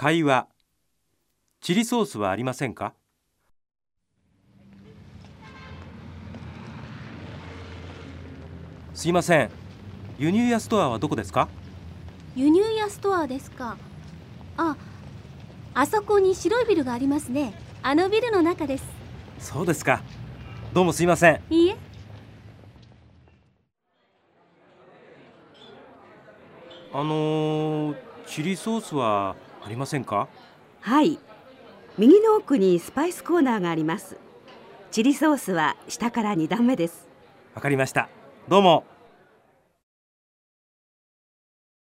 会話。チリソースはありませんか？すいません。輸入屋ストアはどこですか？輸入屋ストアですか。ああそこに白いビルがありますね。あのビルの中です。そうですか。どうもすいません。いいえ。あのー、チリソースはありませんか？はい。右の奥にスパイスコーナーがあります。チリソースは下から2段目です。わかりました。どうも